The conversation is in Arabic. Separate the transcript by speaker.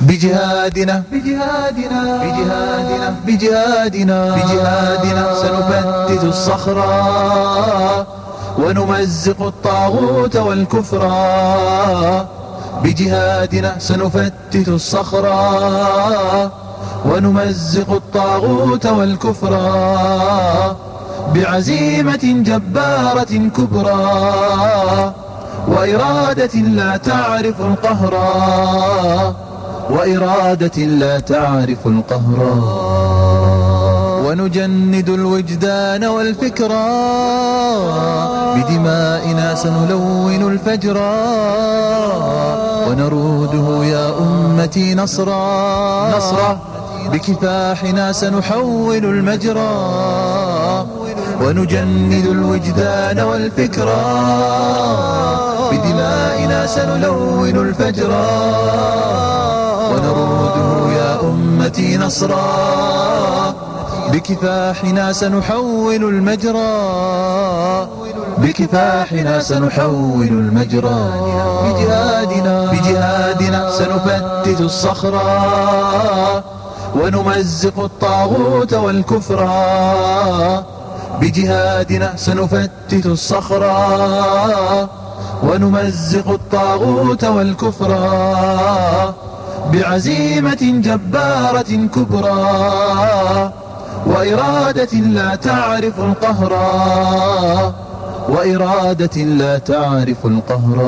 Speaker 1: بجهادنا. بجهادنا. بجهادنا. بجهادنا. بجهادنا. سنفتت الصخرة ونمزق الطاغوت والكفر. بجهادنا سنفتت الصخرة ونمزق الطاغوت والكفر. بعزيمة جبارة كبرى وإرادة لا تعرف القهر وإرادة لا تعرف القهر. ونجند الوجدان والفكرة بدمائنا سنلون الفجر. ونروده يا أمتي نصرا. نصرا. بكفاحنا سنحول المجرى ونجند الوجدان والفكرة بدمائنا سنلون الفجر. ونروده أمتي نصرا. بكفاحنا سنحول المجرى. بكفاحنا سنحول المجرى. بجهادنا بجهادنا سنفتت الصخرة ونمزق الطاغوت والكفر بجهادنا سنفتت الصخرة ونمزق الطاغوت والكفر بعزيمة جبارة كبرى وإرادة لا تعرف القهر وإرادة لا تعرف القهر